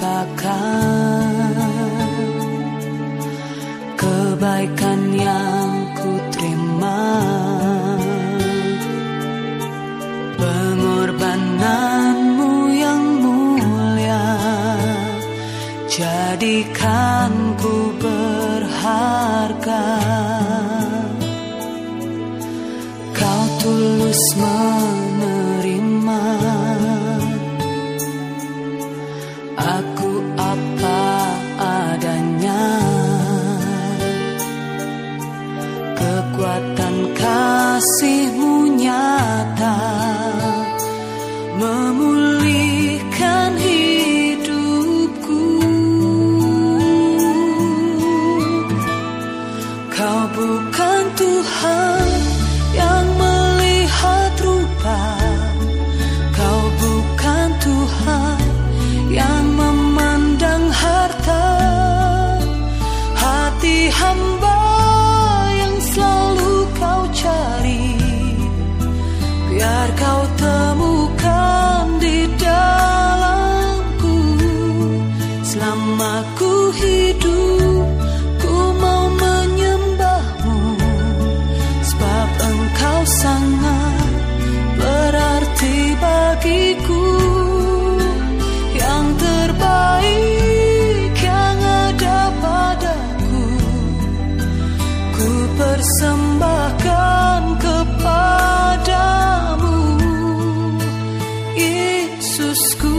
lupakan kebaikan yang ku terima pengorbananmu yang mulia. Jadikan ku berharga. Kau tulus mau school.